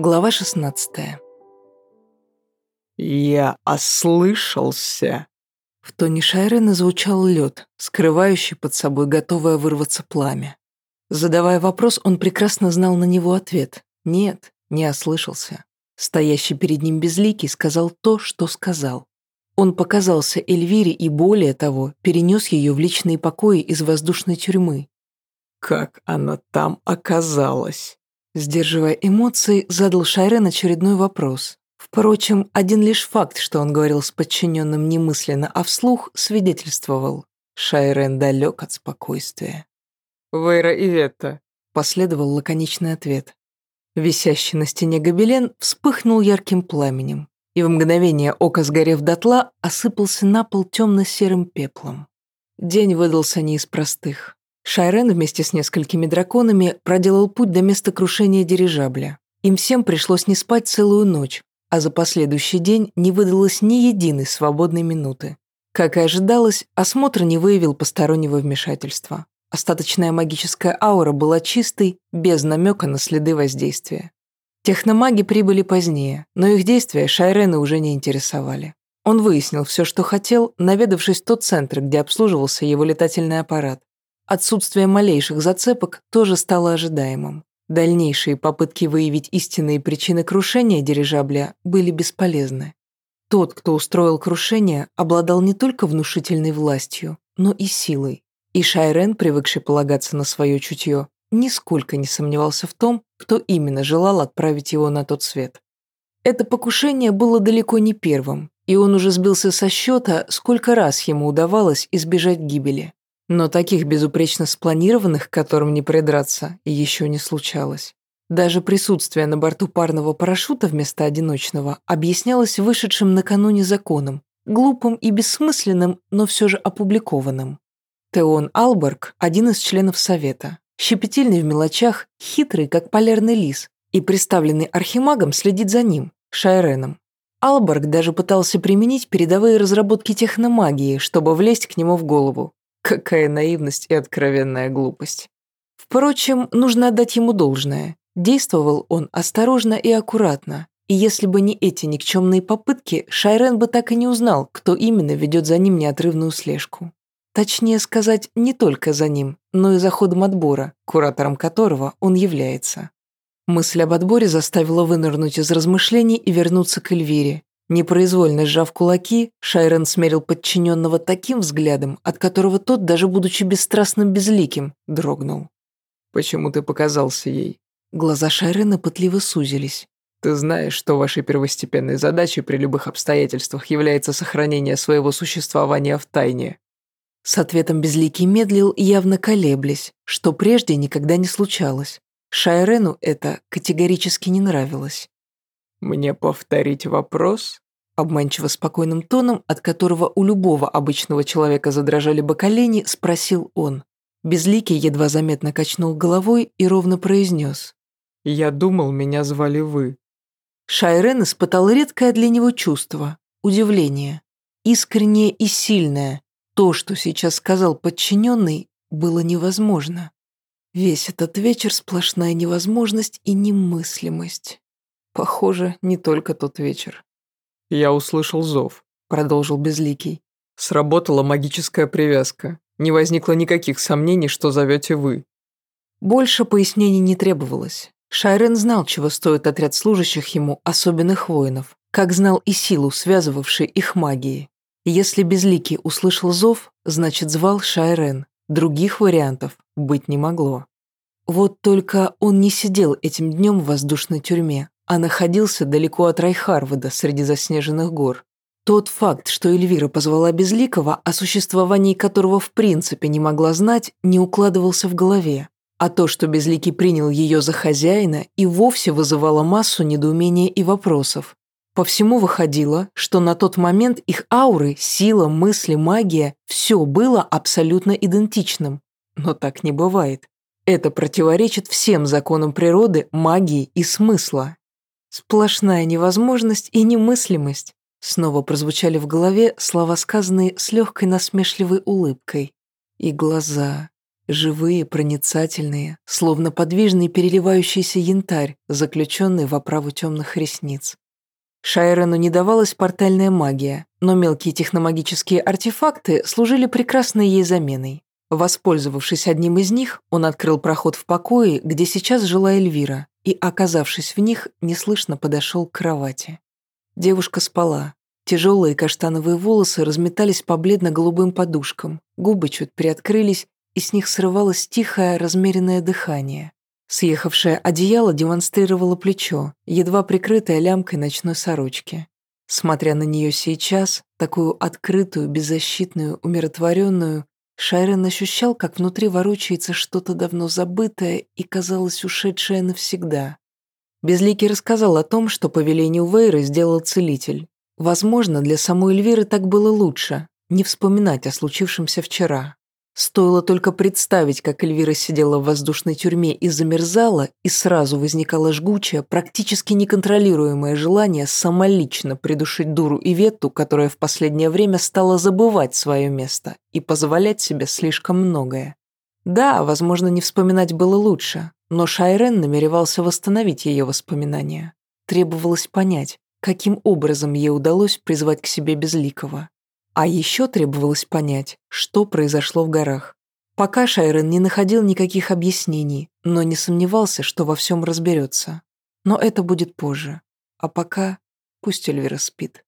Глава 16 «Я ослышался!» В тоне Шайрена звучал лед, скрывающий под собой готовое вырваться пламя. Задавая вопрос, он прекрасно знал на него ответ. Нет, не ослышался. Стоящий перед ним безликий сказал то, что сказал. Он показался Эльвире и, более того, перенес ее в личные покои из воздушной тюрьмы. «Как она там оказалась?» Сдерживая эмоции, задал Шайрен очередной вопрос. Впрочем, один лишь факт, что он говорил с подчиненным немысленно, а вслух, свидетельствовал. Шайрен далек от спокойствия. «Вейра и Ветта», — последовал лаконичный ответ. Висящий на стене гобелен вспыхнул ярким пламенем, и в мгновение ока, сгорев дотла, осыпался на пол темно-серым пеплом. День выдался не из простых. Шайрен вместе с несколькими драконами проделал путь до места крушения дирижабля. Им всем пришлось не спать целую ночь, а за последующий день не выдалось ни единой свободной минуты. Как и ожидалось, осмотр не выявил постороннего вмешательства. Остаточная магическая аура была чистой, без намека на следы воздействия. Техномаги прибыли позднее, но их действия Шайрена уже не интересовали. Он выяснил все, что хотел, наведавшись в тот центр, где обслуживался его летательный аппарат. Отсутствие малейших зацепок тоже стало ожидаемым. Дальнейшие попытки выявить истинные причины крушения дирижабля были бесполезны. Тот, кто устроил крушение, обладал не только внушительной властью, но и силой. И Шайрен, привыкший полагаться на свое чутье, нисколько не сомневался в том, кто именно желал отправить его на тот свет. Это покушение было далеко не первым, и он уже сбился со счета, сколько раз ему удавалось избежать гибели. Но таких безупречно спланированных, к которым не придраться, еще не случалось. Даже присутствие на борту парного парашюта вместо одиночного объяснялось вышедшим накануне законом, глупым и бессмысленным, но все же опубликованным. Теон Алберг – один из членов Совета, щепетильный в мелочах, хитрый, как полярный лис, и представленный архимагом следит за ним, Шайреном. Алберг даже пытался применить передовые разработки техномагии, чтобы влезть к нему в голову, Какая наивность и откровенная глупость. Впрочем, нужно отдать ему должное. Действовал он осторожно и аккуратно, и если бы не эти никчемные попытки, Шайрен бы так и не узнал, кто именно ведет за ним неотрывную слежку. Точнее сказать, не только за ним, но и за ходом отбора, куратором которого он является. Мысль об отборе заставила вынырнуть из размышлений и вернуться к Эльвире, Непроизвольно сжав кулаки, Шайрен смерил подчиненного таким взглядом, от которого тот, даже будучи бесстрастным безликим, дрогнул. «Почему ты показался ей?» Глаза Шайрена пытливо сузились. «Ты знаешь, что вашей первостепенной задачей при любых обстоятельствах является сохранение своего существования в тайне». С ответом Безликий медлил, явно колеблясь, что прежде никогда не случалось. Шайрену это категорически не нравилось. «Мне повторить вопрос?» Обманчиво спокойным тоном, от которого у любого обычного человека задрожали бы колени, спросил он. Безликий едва заметно качнул головой и ровно произнес. «Я думал, меня звали вы». Шайрен испытал редкое для него чувство – удивление. Искреннее и сильное. То, что сейчас сказал подчиненный, было невозможно. Весь этот вечер сплошная невозможность и немыслимость. Похоже, не только тот вечер. «Я услышал зов», — продолжил Безликий. «Сработала магическая привязка. Не возникло никаких сомнений, что зовете вы». Больше пояснений не требовалось. Шайрен знал, чего стоит отряд служащих ему особенных воинов, как знал и силу, связывавшей их магии. Если Безликий услышал зов, значит звал Шайрен. Других вариантов быть не могло. Вот только он не сидел этим днем в воздушной тюрьме, а находился далеко от Райхарвуда среди заснеженных гор. Тот факт, что Эльвира позвала Безликого, о существовании которого в принципе не могла знать, не укладывался в голове. А то, что Безликий принял ее за хозяина, и вовсе вызывало массу недоумения и вопросов. По всему выходило, что на тот момент их ауры, сила, мысли, магия – все было абсолютно идентичным. Но так не бывает. Это противоречит всем законам природы, магии и смысла. Сплошная невозможность и немыслимость. Снова прозвучали в голове слова, сказанные с легкой насмешливой улыбкой. И глаза. Живые, проницательные, словно подвижный переливающийся янтарь, заключенный в оправу темных ресниц. Шайрену не давалась портальная магия, но мелкие техномагические артефакты служили прекрасной ей заменой. Воспользовавшись одним из них, он открыл проход в покое, где сейчас жила Эльвира, и, оказавшись в них, неслышно подошел к кровати. Девушка спала. Тяжелые каштановые волосы разметались по бледно-голубым подушкам, губы чуть приоткрылись, и с них срывалось тихое, размеренное дыхание. Съехавшее одеяло демонстрировало плечо, едва прикрытое лямкой ночной сорочки. Смотря на нее сейчас, такую открытую, беззащитную, умиротворенную, Шайрен ощущал, как внутри ворочается что-то давно забытое и, казалось, ушедшее навсегда. Безликий рассказал о том, что по велению Вейры сделал целитель. Возможно, для самой Эльвиры так было лучше, не вспоминать о случившемся вчера. Стоило только представить, как Эльвира сидела в воздушной тюрьме и замерзала, и сразу возникало жгучее, практически неконтролируемое желание самолично придушить дуру и вету, которая в последнее время стала забывать свое место и позволять себе слишком многое. Да, возможно, не вспоминать было лучше, но Шайрен намеревался восстановить ее воспоминания. Требовалось понять, каким образом ей удалось призвать к себе Безликого. А еще требовалось понять, что произошло в горах. Пока Шайрен не находил никаких объяснений, но не сомневался, что во всем разберется. Но это будет позже. А пока пусть Эльвира спит.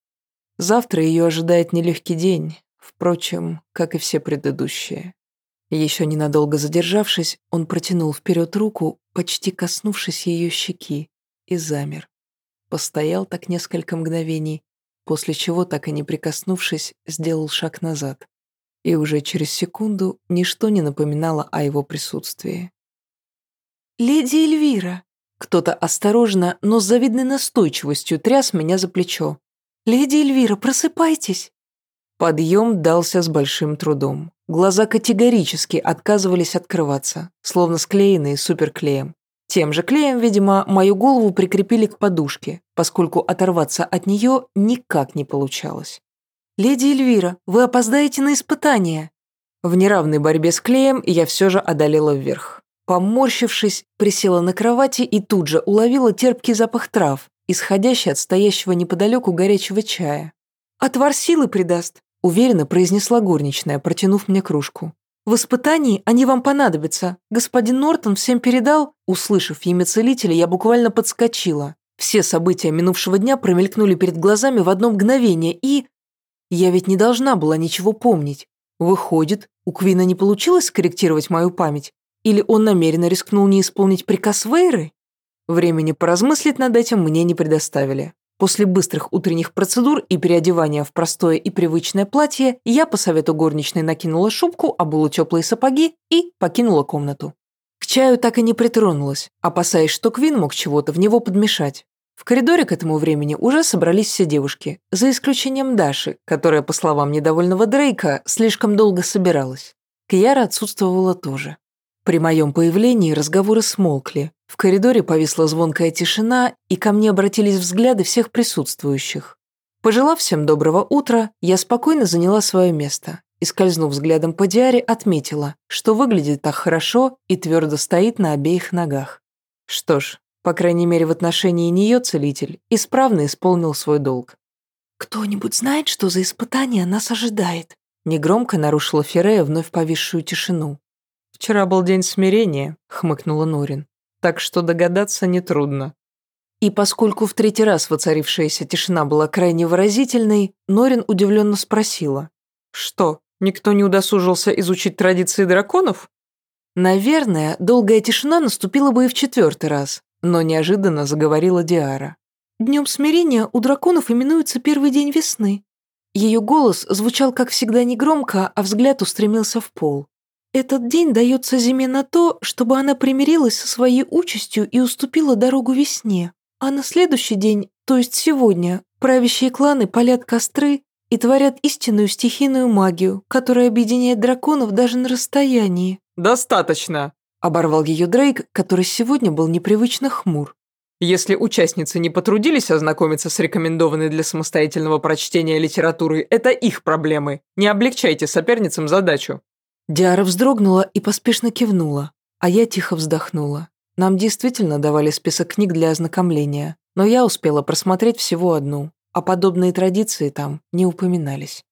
Завтра ее ожидает нелегкий день, впрочем, как и все предыдущие. Еще ненадолго задержавшись, он протянул вперед руку, почти коснувшись ее щеки, и замер. Постоял так несколько мгновений, после чего, так и не прикоснувшись, сделал шаг назад. И уже через секунду ничто не напоминало о его присутствии. «Леди Эльвира!» Кто-то осторожно, но с завидной настойчивостью тряс меня за плечо. «Леди Эльвира, просыпайтесь!» Подъем дался с большим трудом. Глаза категорически отказывались открываться, словно склеенные суперклеем. Тем же клеем, видимо, мою голову прикрепили к подушке, поскольку оторваться от нее никак не получалось. «Леди Эльвира, вы опоздаете на испытание!» В неравной борьбе с клеем я все же одолела вверх. Поморщившись, присела на кровати и тут же уловила терпкий запах трав, исходящий от стоящего неподалеку горячего чая. «Отвар силы придаст», — уверенно произнесла горничная, протянув мне кружку. В испытании они вам понадобятся. Господин Нортон всем передал...» Услышав имя целителя, я буквально подскочила. Все события минувшего дня промелькнули перед глазами в одно мгновение, и... Я ведь не должна была ничего помнить. Выходит, у Квина не получилось скорректировать мою память? Или он намеренно рискнул не исполнить приказ Вейры? Времени поразмыслить над этим мне не предоставили. После быстрых утренних процедур и переодевания в простое и привычное платье, я по совету горничной накинула шубку, обула теплые сапоги и покинула комнату. К чаю так и не притронулась, опасаясь, что Квин мог чего-то в него подмешать. В коридоре к этому времени уже собрались все девушки, за исключением Даши, которая, по словам недовольного Дрейка, слишком долго собиралась. Кьяра отсутствовала тоже. При моем появлении разговоры смолкли, в коридоре повисла звонкая тишина, и ко мне обратились взгляды всех присутствующих. Пожелав всем доброго утра, я спокойно заняла свое место и, скользнув взглядом по диаре, отметила, что выглядит так хорошо и твердо стоит на обеих ногах. Что ж, по крайней мере в отношении нее целитель исправно исполнил свой долг. «Кто-нибудь знает, что за испытание нас ожидает?» Негромко нарушила Ферея вновь повисшую тишину. «Вчера был день смирения», — хмыкнула Норин так что догадаться нетрудно. И поскольку в третий раз воцарившаяся тишина была крайне выразительной, Норин удивленно спросила. «Что, никто не удосужился изучить традиции драконов?» Наверное, долгая тишина наступила бы и в четвертый раз, но неожиданно заговорила Диара. «Днем смирения у драконов именуется первый день весны». Ее голос звучал, как всегда, негромко, а взгляд устремился в пол. Этот день дается зиме на то, чтобы она примирилась со своей участью и уступила дорогу весне. А на следующий день, то есть сегодня, правящие кланы палят костры и творят истинную стихийную магию, которая объединяет драконов даже на расстоянии». «Достаточно», – оборвал ее Дрейк, который сегодня был непривычно хмур. Если участницы не потрудились ознакомиться с рекомендованной для самостоятельного прочтения литературой, это их проблемы. Не облегчайте соперницам задачу. Диара вздрогнула и поспешно кивнула, а я тихо вздохнула. Нам действительно давали список книг для ознакомления, но я успела просмотреть всего одну, а подобные традиции там не упоминались.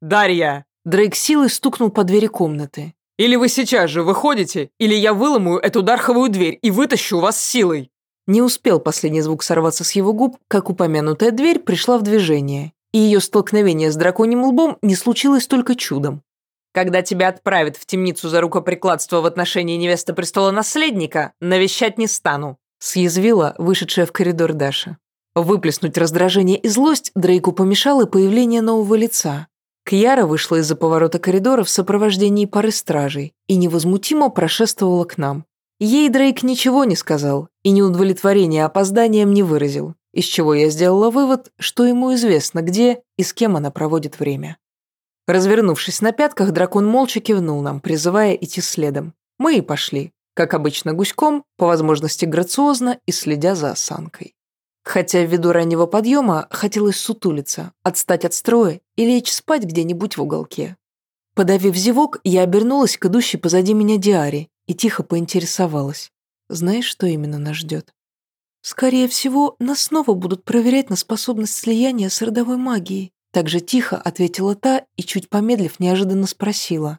«Дарья!» Дрейк силой стукнул по двери комнаты. «Или вы сейчас же выходите, или я выломаю эту дарховую дверь и вытащу вас силой!» Не успел последний звук сорваться с его губ, как упомянутая дверь пришла в движение, и ее столкновение с драконьим лбом не случилось только чудом. Когда тебя отправят в темницу за рукоприкладство в отношении невесты престола наследника, навещать не стану», съязвила вышедшая в коридор Даша. Выплеснуть раздражение и злость Дрейку помешало появление нового лица. Кьяра вышла из-за поворота коридора в сопровождении пары стражей и невозмутимо прошествовала к нам. Ей Дрейк ничего не сказал и неудовлетворения опозданием не выразил, из чего я сделала вывод, что ему известно, где и с кем она проводит время. Развернувшись на пятках, дракон молча кивнул нам, призывая идти следом. Мы и пошли, как обычно гуськом, по возможности грациозно и следя за осанкой. Хотя ввиду раннего подъема хотелось сутулиться, отстать от строя и лечь спать где-нибудь в уголке. Подавив зевок, я обернулась к идущей позади меня Диаре и тихо поинтересовалась. Знаешь, что именно нас ждет? Скорее всего, нас снова будут проверять на способность слияния с родовой магией. Так же тихо ответила та и, чуть помедлив, неожиданно спросила.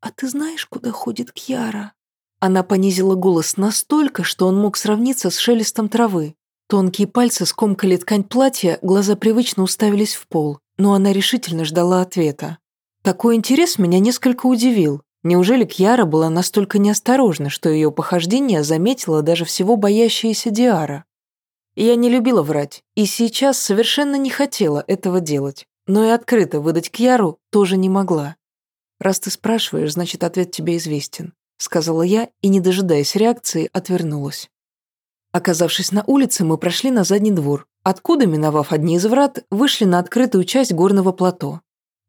«А ты знаешь, куда ходит Кьяра?» Она понизила голос настолько, что он мог сравниться с шелестом травы. Тонкие пальцы скомкали ткань платья, глаза привычно уставились в пол, но она решительно ждала ответа. Такой интерес меня несколько удивил, Неужели Кьяра была настолько неосторожна, что ее похождение заметила даже всего боящаяся Диара? Я не любила врать, и сейчас совершенно не хотела этого делать, но и открыто выдать Кьяру тоже не могла. «Раз ты спрашиваешь, значит, ответ тебе известен», сказала я и, не дожидаясь реакции, отвернулась. Оказавшись на улице, мы прошли на задний двор, откуда, миновав одни из врат, вышли на открытую часть горного плато.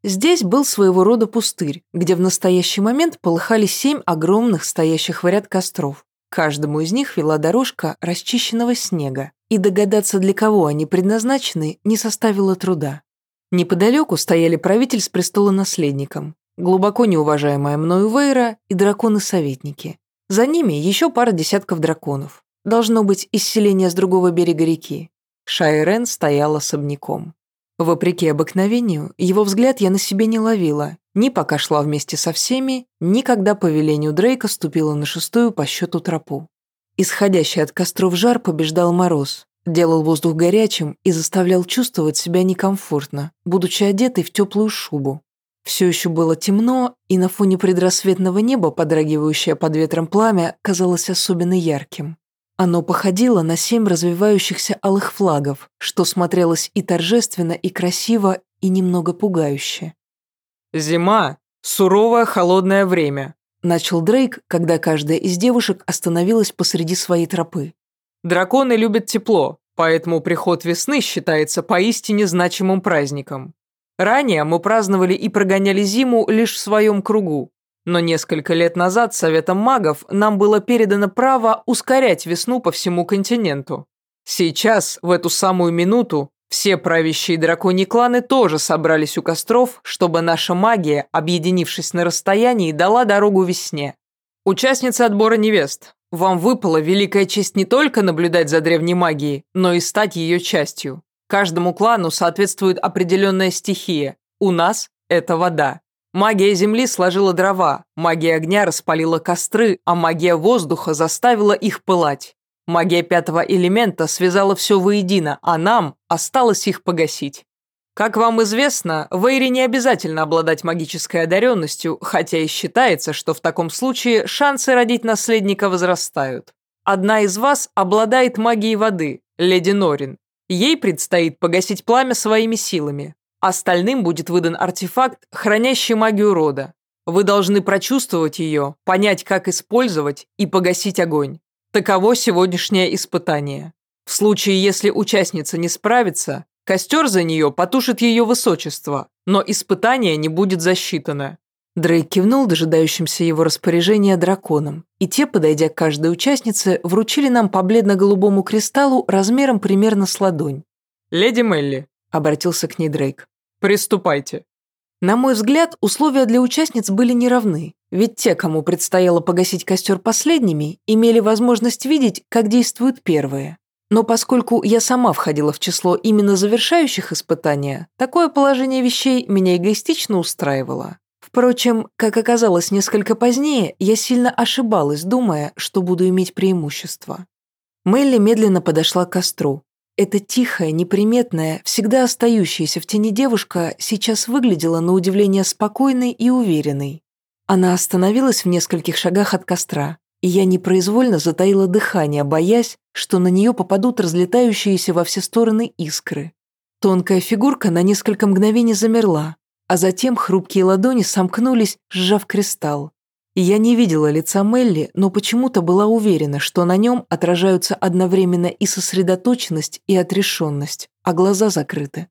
Здесь был своего рода пустырь, где в настоящий момент полыхали семь огромных стоящих в ряд костров. Каждому из них вела дорожка расчищенного снега, и догадаться, для кого они предназначены, не составило труда. Неподалеку стояли правитель с престола-наследником, глубоко неуважаемая мною Вейра и драконы-советники. За ними еще пара десятков драконов. Должно быть, из селения с другого берега реки. Шайрен стоял особняком. Вопреки обыкновению, его взгляд я на себе не ловила, ни пока шла вместе со всеми, ни когда по велению Дрейка ступила на шестую по счету тропу. Исходящий от костров жар побеждал мороз, делал воздух горячим и заставлял чувствовать себя некомфортно, будучи одетой в теплую шубу. Все еще было темно, и на фоне предрассветного неба, подрагивающее под ветром пламя, казалось особенно ярким. Оно походило на семь развивающихся алых флагов, что смотрелось и торжественно, и красиво, и немного пугающе. «Зима – суровое холодное время», – начал Дрейк, когда каждая из девушек остановилась посреди своей тропы. «Драконы любят тепло, поэтому приход весны считается поистине значимым праздником. Ранее мы праздновали и прогоняли зиму лишь в своем кругу, но несколько лет назад Советом магов нам было передано право ускорять весну по всему континенту. Сейчас, в эту самую минуту, все правящие драконьи кланы тоже собрались у костров, чтобы наша магия, объединившись на расстоянии, дала дорогу весне. Участницы отбора невест, вам выпала великая честь не только наблюдать за древней магией, но и стать ее частью. Каждому клану соответствует определенная стихия. У нас это вода. Магия земли сложила дрова, магия огня распалила костры, а магия воздуха заставила их пылать. Магия пятого элемента связала все воедино, а нам осталось их погасить. Как вам известно, в Эйре не обязательно обладать магической одаренностью, хотя и считается, что в таком случае шансы родить наследника возрастают. Одна из вас обладает магией воды, леди Норин. Ей предстоит погасить пламя своими силами. Остальным будет выдан артефакт, хранящий магию рода. Вы должны прочувствовать ее, понять, как использовать и погасить огонь. Таково сегодняшнее испытание. В случае, если участница не справится, костер за нее потушит ее высочество, но испытание не будет засчитано. Дрейк кивнул дожидающимся его распоряжения драконам, и те, подойдя к каждой участнице, вручили нам по бледно-голубому кристаллу размером примерно с ладонь. «Леди Мелли», — обратился к ней Дрейк, — «приступайте». На мой взгляд, условия для участниц были неравны, ведь те, кому предстояло погасить костер последними, имели возможность видеть, как действуют первые. Но поскольку я сама входила в число именно завершающих испытания, такое положение вещей меня эгоистично устраивало. Впрочем, как оказалось несколько позднее, я сильно ошибалась, думая, что буду иметь преимущество. Мелли медленно подошла к костру. Эта тихая, неприметная, всегда остающаяся в тени девушка сейчас выглядела на удивление спокойной и уверенной. Она остановилась в нескольких шагах от костра, и я непроизвольно затаила дыхание, боясь, что на нее попадут разлетающиеся во все стороны искры. Тонкая фигурка на несколько мгновений замерла, а затем хрупкие ладони сомкнулись, сжав кристалл. Я не видела лица Мелли, но почему-то была уверена, что на нем отражаются одновременно и сосредоточенность, и отрешенность, а глаза закрыты.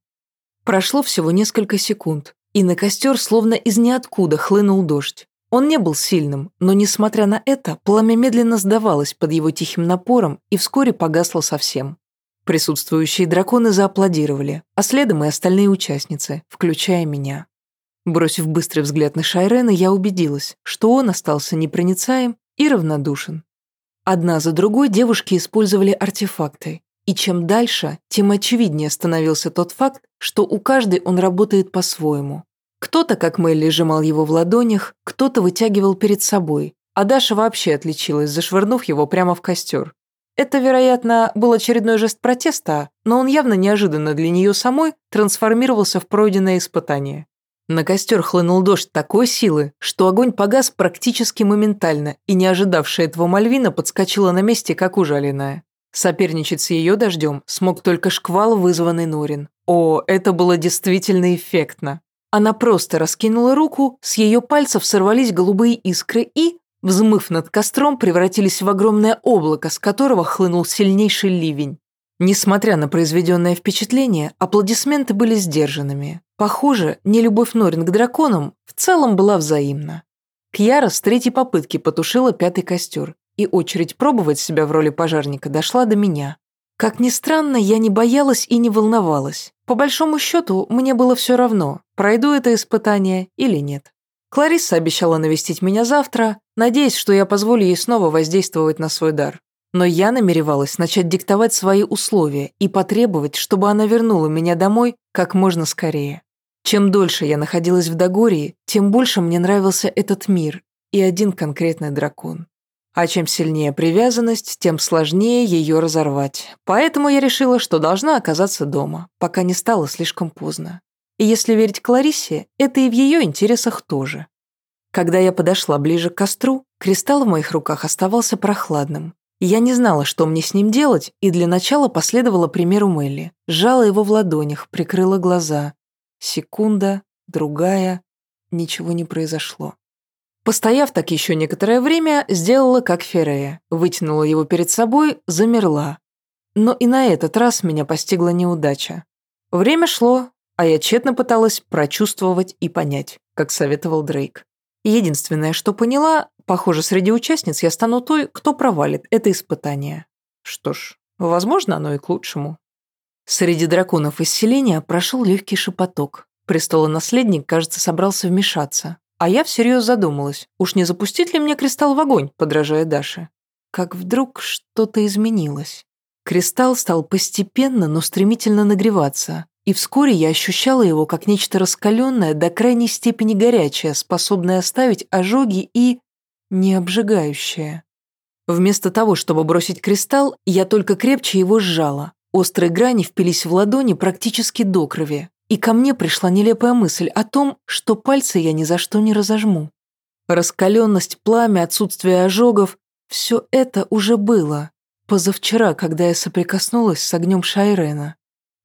Прошло всего несколько секунд, и на костер словно из ниоткуда хлынул дождь. Он не был сильным, но, несмотря на это, пламя медленно сдавалось под его тихим напором и вскоре погасло совсем. Присутствующие драконы зааплодировали, а следом и остальные участницы, включая меня. Бросив быстрый взгляд на Шайрена, я убедилась, что он остался непроницаем и равнодушен. Одна за другой девушки использовали артефакты, и чем дальше, тем очевиднее становился тот факт, что у каждой он работает по-своему. Кто-то, как Мелли, сжимал его в ладонях, кто-то вытягивал перед собой, а Даша вообще отличилась, зашвырнув его прямо в костер. Это, вероятно, был очередной жест протеста, но он явно неожиданно для нее самой трансформировался в пройденное испытание. На костер хлынул дождь такой силы, что огонь погас практически моментально, и не ожидавшая этого Мальвина подскочила на месте, как ужаленная. Соперничать с ее дождем смог только шквал, вызванный Норин. О, это было действительно эффектно. Она просто раскинула руку, с ее пальцев сорвались голубые искры и, взмыв над костром, превратились в огромное облако, с которого хлынул сильнейший ливень. Несмотря на произведенное впечатление, аплодисменты были сдержанными. Похоже, нелюбовь Норин к драконам в целом была взаимна. Кьяра с третьей попытки потушила пятый костер, и очередь пробовать себя в роли пожарника дошла до меня. Как ни странно, я не боялась и не волновалась. По большому счету, мне было все равно, пройду это испытание или нет. Кларисса обещала навестить меня завтра, надеясь, что я позволю ей снова воздействовать на свой дар. Но я намеревалась начать диктовать свои условия и потребовать, чтобы она вернула меня домой как можно скорее. Чем дольше я находилась в Дагории, тем больше мне нравился этот мир и один конкретный дракон. А чем сильнее привязанность, тем сложнее ее разорвать. Поэтому я решила, что должна оказаться дома, пока не стало слишком поздно. И если верить Клариссе, это и в ее интересах тоже. Когда я подошла ближе к костру, кристалл в моих руках оставался прохладным. Я не знала, что мне с ним делать, и для начала последовала примеру Мелли. Сжала его в ладонях, прикрыла глаза. Секунда, другая. Ничего не произошло. Постояв так еще некоторое время, сделала как Ферея. Вытянула его перед собой, замерла. Но и на этот раз меня постигла неудача. Время шло, а я тщетно пыталась прочувствовать и понять, как советовал Дрейк. Единственное, что поняла, похоже, среди участниц я стану той, кто провалит это испытание. Что ж, возможно, оно и к лучшему. Среди драконов из прошел легкий шепоток. Престолонаследник, кажется, собрался вмешаться. А я всерьез задумалась, уж не запустить ли мне кристалл в огонь, подражая Даше. Как вдруг что-то изменилось. Кристалл стал постепенно, но стремительно нагреваться, и вскоре я ощущала его как нечто раскаленное, до крайней степени горячее, способное оставить ожоги и... не обжигающее. Вместо того, чтобы бросить кристалл, я только крепче его сжала. Острые грани впились в ладони практически до крови, и ко мне пришла нелепая мысль о том, что пальцы я ни за что не разожму. Раскаленность, пламя, отсутствие ожогов – все это уже было. Позавчера, когда я соприкоснулась с огнем Шайрена.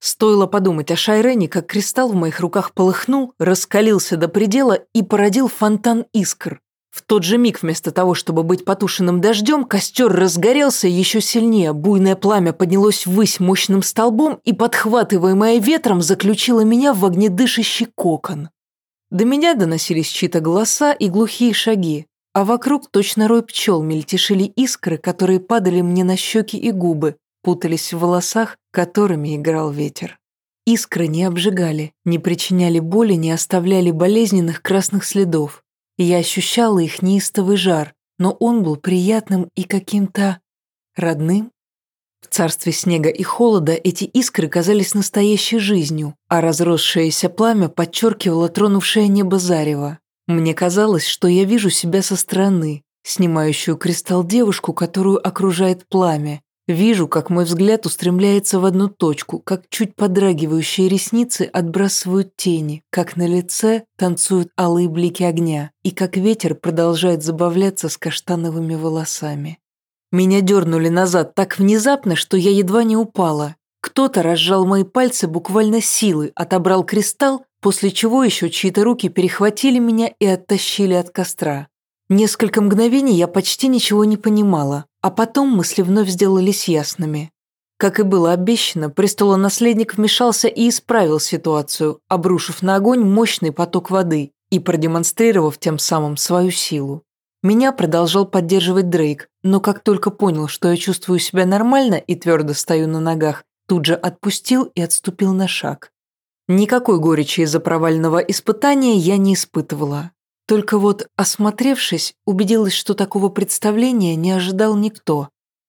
Стоило подумать о Шайрене, как кристалл в моих руках полыхнул, раскалился до предела и породил фонтан искр. В тот же миг, вместо того, чтобы быть потушенным дождем, костер разгорелся еще сильнее, буйное пламя поднялось ввысь мощным столбом и, подхватываемое ветром, заключило меня в огнедышащий кокон. До меня доносились чьи-то голоса и глухие шаги, а вокруг точно рой пчел мельтешили искры, которые падали мне на щеки и губы, путались в волосах, которыми играл ветер. Искры не обжигали, не причиняли боли, не оставляли болезненных красных следов. Я ощущала их неистовый жар, но он был приятным и каким-то родным. В царстве снега и холода эти искры казались настоящей жизнью, а разросшееся пламя подчеркивало тронувшее небо зарево. Мне казалось, что я вижу себя со стороны, снимающую кристалл девушку, которую окружает пламя, Вижу, как мой взгляд устремляется в одну точку, как чуть подрагивающие ресницы отбрасывают тени, как на лице танцуют алые блики огня, и как ветер продолжает забавляться с каштановыми волосами. Меня дернули назад так внезапно, что я едва не упала. Кто-то разжал мои пальцы буквально силой, отобрал кристалл, после чего еще чьи-то руки перехватили меня и оттащили от костра. Несколько мгновений я почти ничего не понимала, а потом мысли вновь сделались ясными. Как и было обещано, престолонаследник вмешался и исправил ситуацию, обрушив на огонь мощный поток воды и продемонстрировав тем самым свою силу. Меня продолжал поддерживать Дрейк, но как только понял, что я чувствую себя нормально и твердо стою на ногах, тут же отпустил и отступил на шаг. Никакой горечи из-за провального испытания я не испытывала. Только вот, осмотревшись, убедилась, что такого представления не ожидал никто.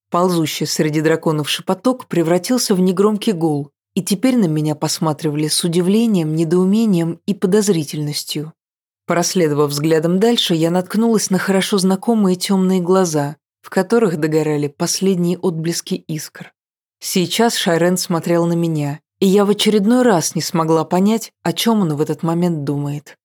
Ползущий среди драконов шепоток превратился в негромкий гул, и теперь на меня посматривали с удивлением, недоумением и подозрительностью. Проследовав взглядом дальше, я наткнулась на хорошо знакомые темные глаза, в которых догорали последние отблески искр. Сейчас Шайрен смотрел на меня, и я в очередной раз не смогла понять, о чем он в этот момент думает.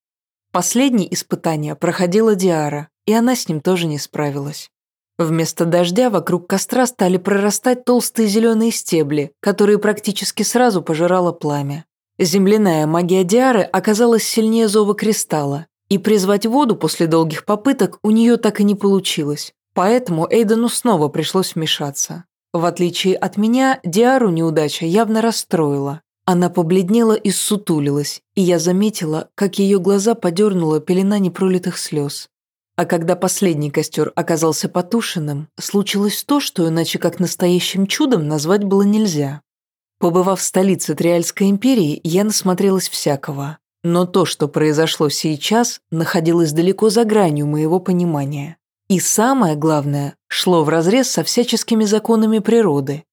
Последнее испытание проходила Диара, и она с ним тоже не справилась. Вместо дождя вокруг костра стали прорастать толстые зеленые стебли, которые практически сразу пожирало пламя. Земляная магия Диары оказалась сильнее зова кристалла, и призвать воду после долгих попыток у нее так и не получилось, поэтому Эйдену снова пришлось вмешаться. В отличие от меня, Диару неудача явно расстроила. Она побледнела и ссутулилась, и я заметила, как ее глаза подернула пелена непролитых слез. А когда последний костер оказался потушенным, случилось то, что иначе как настоящим чудом назвать было нельзя. Побывав в столице Триальской империи, я насмотрелась всякого. Но то, что произошло сейчас, находилось далеко за гранью моего понимания. И самое главное, шло вразрез со всяческими законами природы,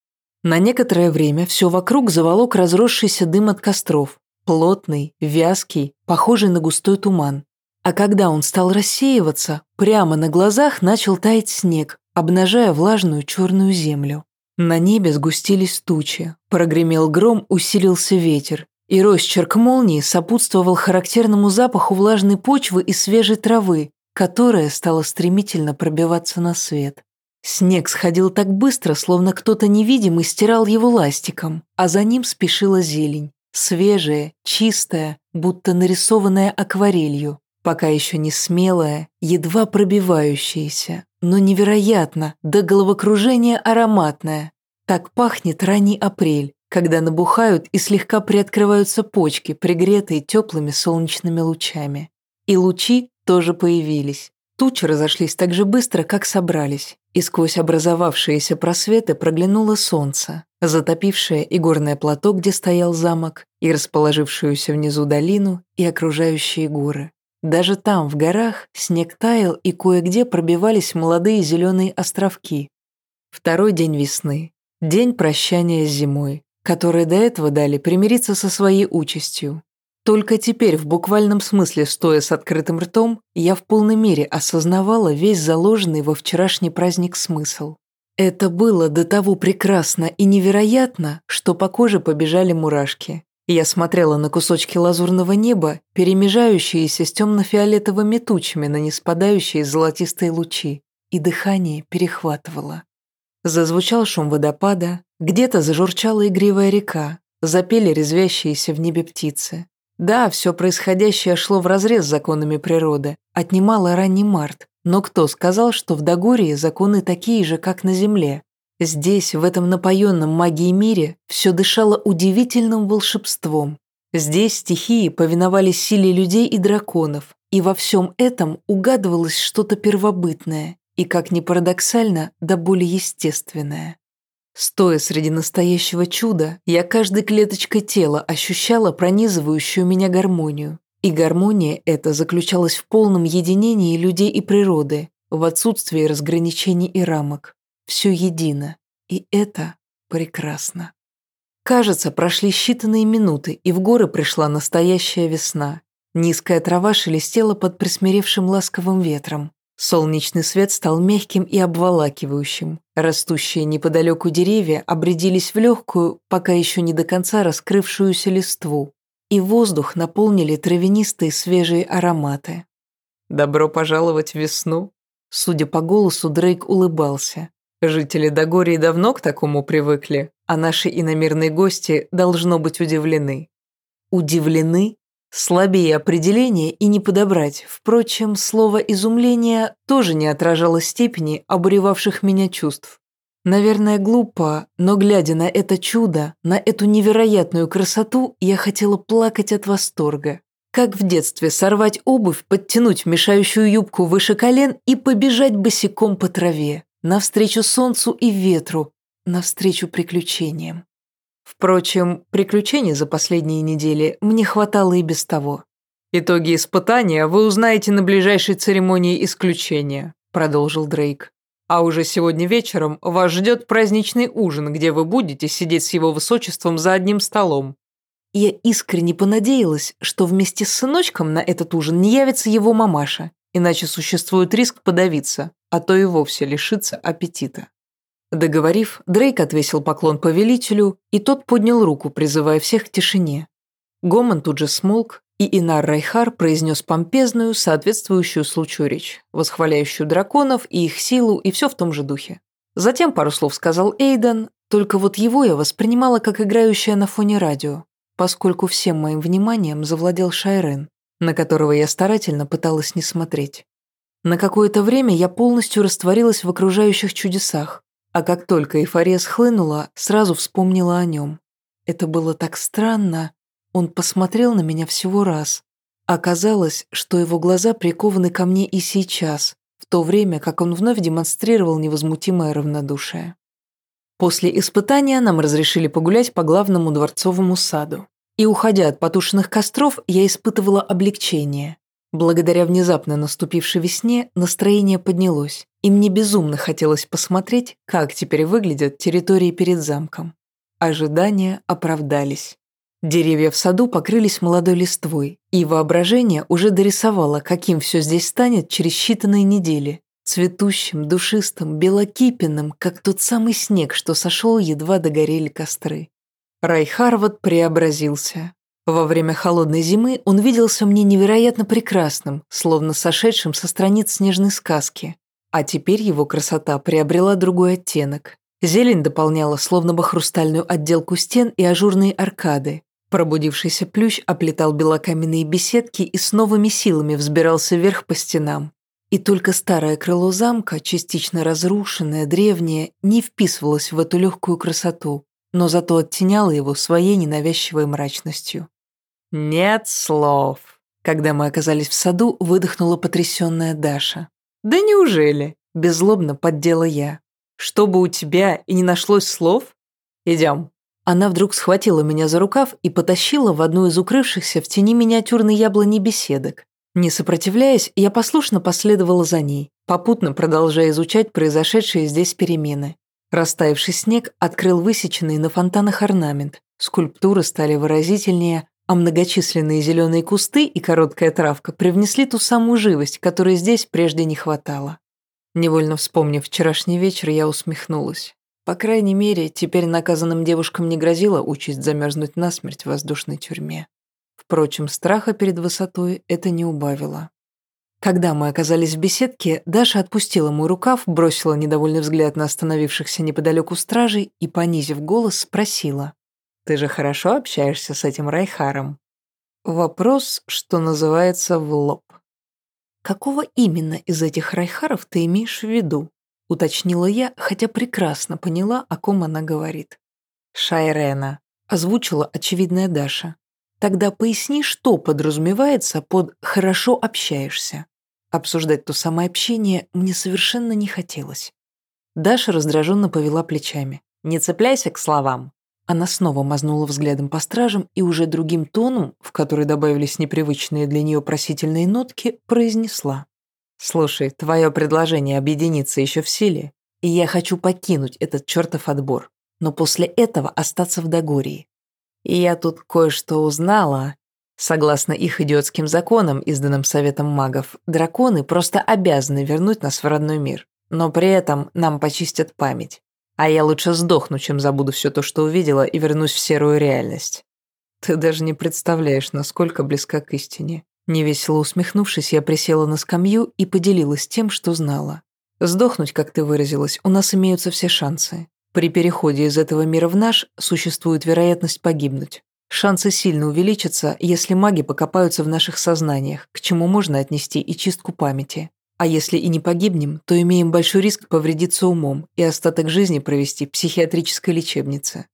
на некоторое время все вокруг заволок разросшийся дым от костров, плотный, вязкий, похожий на густой туман. А когда он стал рассеиваться, прямо на глазах начал таять снег, обнажая влажную черную землю. На небе сгустились тучи, прогремел гром, усилился ветер, и росчерк молнии сопутствовал характерному запаху влажной почвы и свежей травы, которая стала стремительно пробиваться на свет. Снег сходил так быстро, словно кто-то невидимый стирал его ластиком, а за ним спешила зелень. Свежая, чистая, будто нарисованная акварелью, пока еще не смелая, едва пробивающаяся, но невероятно, до головокружения ароматная. Так пахнет ранний апрель, когда набухают и слегка приоткрываются почки, пригретые теплыми солнечными лучами. И лучи тоже появились. Тучи разошлись так же быстро, как собрались, и сквозь образовавшиеся просветы проглянуло солнце, затопившее и горное плато, где стоял замок, и расположившуюся внизу долину, и окружающие горы. Даже там, в горах, снег таял, и кое-где пробивались молодые зеленые островки. Второй день весны. День прощания с зимой, который до этого дали примириться со своей участью, только теперь, в буквальном смысле стоя с открытым ртом, я в полной мере осознавала весь заложенный во вчерашний праздник смысл. Это было до того прекрасно и невероятно, что по коже побежали мурашки. Я смотрела на кусочки лазурного неба, перемежающиеся с темно-фиолетовыми тучами на неспадающие золотистые лучи, и дыхание перехватывало. Зазвучал шум водопада, где-то зажурчала игривая река, запели резвящиеся в небе птицы. Да, все происходящее шло вразрез с законами природы, отнимало ранний март, Но кто сказал, что в Дагории законы такие же, как на Земле? Здесь, в этом напоенном магией мире, все дышало удивительным волшебством. Здесь стихии повиновались силе людей и драконов, и во всем этом угадывалось что-то первобытное и, как ни парадоксально, да более естественное. Стоя среди настоящего чуда, я каждой клеточкой тела ощущала пронизывающую меня гармонию. И гармония эта заключалась в полном единении людей и природы, в отсутствии разграничений и рамок. Все едино. И это прекрасно. Кажется, прошли считанные минуты, и в горы пришла настоящая весна. Низкая трава шелестела под присмиревшим ласковым ветром. Солнечный свет стал мягким и обволакивающим. Растущие неподалеку деревья обрядились в легкую, пока еще не до конца раскрывшуюся листву. И воздух наполнили травянистые свежие ароматы. «Добро пожаловать в весну!» Судя по голосу, Дрейк улыбался. Жители Дагории давно к такому привыкли, а наши иномирные гости должно быть удивлены. Удивлены? Слабее определение и не подобрать. Впрочем, слово «изумление» тоже не отражало степени обуревавших меня чувств. Наверное, глупо, но глядя на это чудо, на эту невероятную красоту, я хотела плакать от восторга. Как в детстве сорвать обувь, подтянуть мешающую юбку выше колен и побежать босиком по траве навстречу солнцу и ветру, навстречу приключениям. Впрочем, приключений за последние недели мне хватало и без того. «Итоги испытания вы узнаете на ближайшей церемонии исключения», продолжил Дрейк. «А уже сегодня вечером вас ждет праздничный ужин, где вы будете сидеть с его высочеством за одним столом». Я искренне понадеялась, что вместе с сыночком на этот ужин не явится его мамаша, иначе существует риск подавиться, а то и вовсе лишиться аппетита. Договорив, Дрейк отвесил поклон повелителю, и тот поднял руку, призывая всех к тишине. Гомон тут же смолк, и Инар Райхар произнес помпезную, соответствующую случаю речь, восхваляющую драконов и их силу, и все в том же духе. Затем пару слов сказал Эйден, только вот его я воспринимала как играющее на фоне радио, поскольку всем моим вниманием завладел Шайрен, на которого я старательно пыталась не смотреть. На какое-то время я полностью растворилась в окружающих чудесах, а как только эйфория схлынула, сразу вспомнила о нем. Это было так странно. Он посмотрел на меня всего раз. Оказалось, что его глаза прикованы ко мне и сейчас, в то время как он вновь демонстрировал невозмутимое равнодушие. После испытания нам разрешили погулять по главному дворцовому саду. И уходя от потушенных костров, я испытывала облегчение. Благодаря внезапно наступившей весне настроение поднялось, и мне безумно хотелось посмотреть, как теперь выглядят территории перед замком. Ожидания оправдались. Деревья в саду покрылись молодой листвой, и воображение уже дорисовало, каким все здесь станет через считанные недели. Цветущим, душистым, белокипенным, как тот самый снег, что сошел, едва догорели костры. Рай Харвард преобразился. Во время холодной зимы он виделся мне невероятно прекрасным, словно сошедшим со страниц снежной сказки. А теперь его красота приобрела другой оттенок. Зелень дополняла словно бы хрустальную отделку стен и ажурные аркады. Пробудившийся плющ оплетал белокаменные беседки и с новыми силами взбирался вверх по стенам. И только старое крыло замка, частично разрушенное, древнее, не вписывалось в эту легкую красоту, но зато оттеняло его своей ненавязчивой мрачностью. «Нет слов!» Когда мы оказались в саду, выдохнула потрясенная Даша. «Да неужели?» – беззлобно поддела я. «Чтобы у тебя и не нашлось слов? Идем». Она вдруг схватила меня за рукав и потащила в одну из укрывшихся в тени миниатюрной яблони беседок. Не сопротивляясь, я послушно последовала за ней, попутно продолжая изучать произошедшие здесь перемены. Растаявший снег открыл высеченный на фонтанах орнамент, скульптуры стали выразительнее, а многочисленные зеленые кусты и короткая травка привнесли ту самую живость, которой здесь прежде не хватало. Невольно вспомнив вчерашний вечер, я усмехнулась. По крайней мере, теперь наказанным девушкам не грозила участь замерзнуть насмерть в воздушной тюрьме. Впрочем, страха перед высотой это не убавило. Когда мы оказались в беседке, Даша отпустила мой рукав, бросила недовольный взгляд на остановившихся неподалеку стражей и, понизив голос, спросила. «Ты же хорошо общаешься с этим Райхаром?» Вопрос, что называется, в лоб. «Какого именно из этих райхаров ты имеешь в виду?» — уточнила я, хотя прекрасно поняла, о ком она говорит. «Шайрена», — озвучила очевидная Даша. «Тогда поясни, что подразумевается под «хорошо общаешься». Обсуждать то самое общение мне совершенно не хотелось. Даша раздраженно повела плечами. «Не цепляйся к словам. Она снова мазнула взглядом по стражам и уже другим тоном, в который добавились непривычные для нее просительные нотки, произнесла. «Слушай, твое предложение объединиться еще в силе, и я хочу покинуть этот чертов отбор, но после этого остаться в Дагории. И я тут кое-что узнала. Согласно их идиотским законам, изданным Советом магов, драконы просто обязаны вернуть нас в родной мир, но при этом нам почистят память. А я лучше сдохну, чем забуду все то, что увидела, и вернусь в серую реальность. Ты даже не представляешь, насколько близка к истине. Невесело усмехнувшись, я присела на скамью и поделилась тем, что знала. Сдохнуть, как ты выразилась, у нас имеются все шансы. При переходе из этого мира в наш существует вероятность погибнуть. Шансы сильно увеличатся, если маги покопаются в наших сознаниях, к чему можно отнести и чистку памяти. А если и не погибнем, то имеем большой риск повредиться умом и остаток жизни провести в психиатрической лечебнице.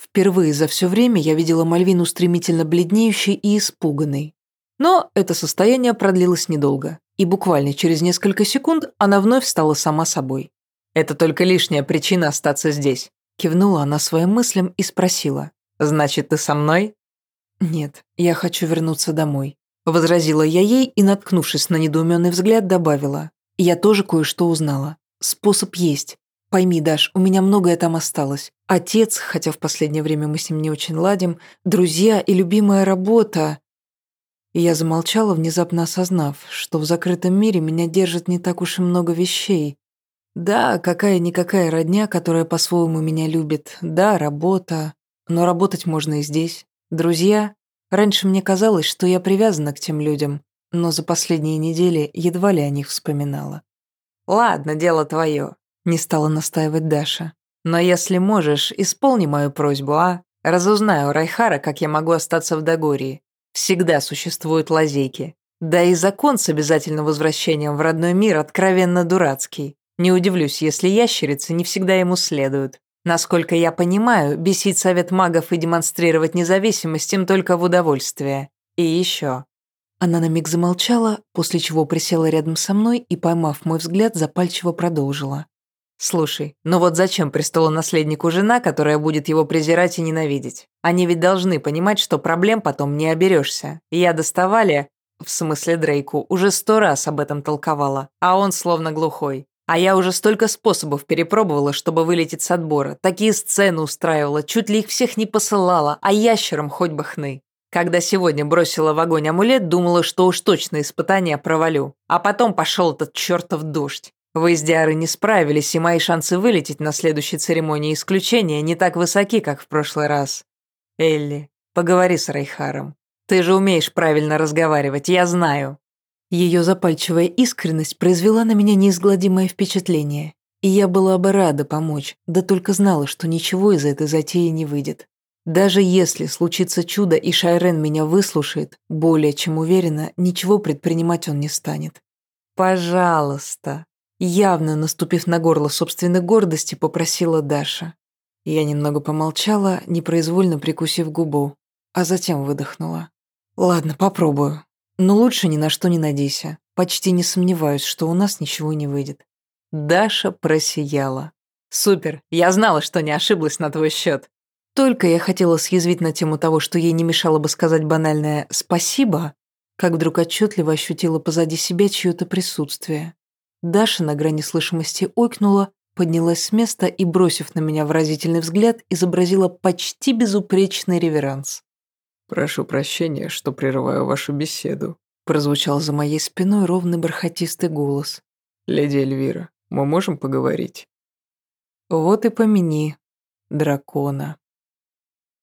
Впервые за все время я видела Мальвину стремительно бледнеющей и испуганной. Но это состояние продлилось недолго, и буквально через несколько секунд она вновь стала сама собой. «Это только лишняя причина остаться здесь», – кивнула она своим мыслям и спросила. «Значит, ты со мной?» «Нет, я хочу вернуться домой». Возразила я ей и, наткнувшись на недоуменный взгляд, добавила. Я тоже кое-что узнала. Способ есть. Пойми, Даш, у меня многое там осталось. Отец, хотя в последнее время мы с ним не очень ладим, друзья и любимая работа. Я замолчала, внезапно осознав, что в закрытом мире меня держит не так уж и много вещей. Да, какая-никакая родня, которая по-своему меня любит. Да, работа. Но работать можно и здесь. Друзья, Раньше мне казалось, что я привязана к тем людям, но за последние недели едва ли о них вспоминала. «Ладно, дело твое», — не стала настаивать Даша. «Но если можешь, исполни мою просьбу, а? Разузнаю Райхара, как я могу остаться в Дагории. Всегда существуют лазейки. Да и закон с обязательным возвращением в родной мир откровенно дурацкий. Не удивлюсь, если ящерицы не всегда ему следуют. Насколько я понимаю, бесить совет магов и демонстрировать независимость им только в удовольствие. И еще. Она на миг замолчала, после чего присела рядом со мной и, поймав мой взгляд, запальчиво продолжила. «Слушай, ну вот зачем престолонаследнику жена, которая будет его презирать и ненавидеть? Они ведь должны понимать, что проблем потом не оберешься. Я доставали, в смысле Дрейку, уже сто раз об этом толковала, а он словно глухой. А я уже столько способов перепробовала, чтобы вылететь с отбора. Такие сцены устраивала, чуть ли их всех не посылала, а ящерам хоть бы хны. Когда сегодня бросила в огонь амулет, думала, что уж точно испытание провалю. А потом пошел этот чертов дождь. Выездиары не справились, и мои шансы вылететь на следующей церемонии исключения не так высоки, как в прошлый раз. Элли, поговори с Райхаром. Ты же умеешь правильно разговаривать, я знаю. Ее запальчивая искренность произвела на меня неизгладимое впечатление, и я была бы рада помочь, да только знала, что ничего из этой затеи не выйдет. Даже если случится чудо и Шайрен меня выслушает, более чем уверена, ничего предпринимать он не станет. «Пожалуйста», явно наступив на горло собственной гордости, попросила Даша. Я немного помолчала, непроизвольно прикусив губу, а затем выдохнула. «Ладно, попробую. Но лучше ни на что не надейся. Почти не сомневаюсь, что у нас ничего не выйдет. Даша просияла. «Супер, я знала, что не ошиблась на твой счет». Только я хотела съязвить на тему того, что ей не мешало бы сказать банальное «спасибо», как вдруг отчетливо ощутила позади себя чье-то присутствие. Даша на грани слышимости ойкнула, поднялась с места и, бросив на меня выразительный взгляд, изобразила почти безупречный реверанс. «Прошу прощения, что прерываю вашу беседу», прозвучал за моей спиной ровный бархатистый голос. «Леди Эльвира, мы можем поговорить?» Вот и помяни дракона.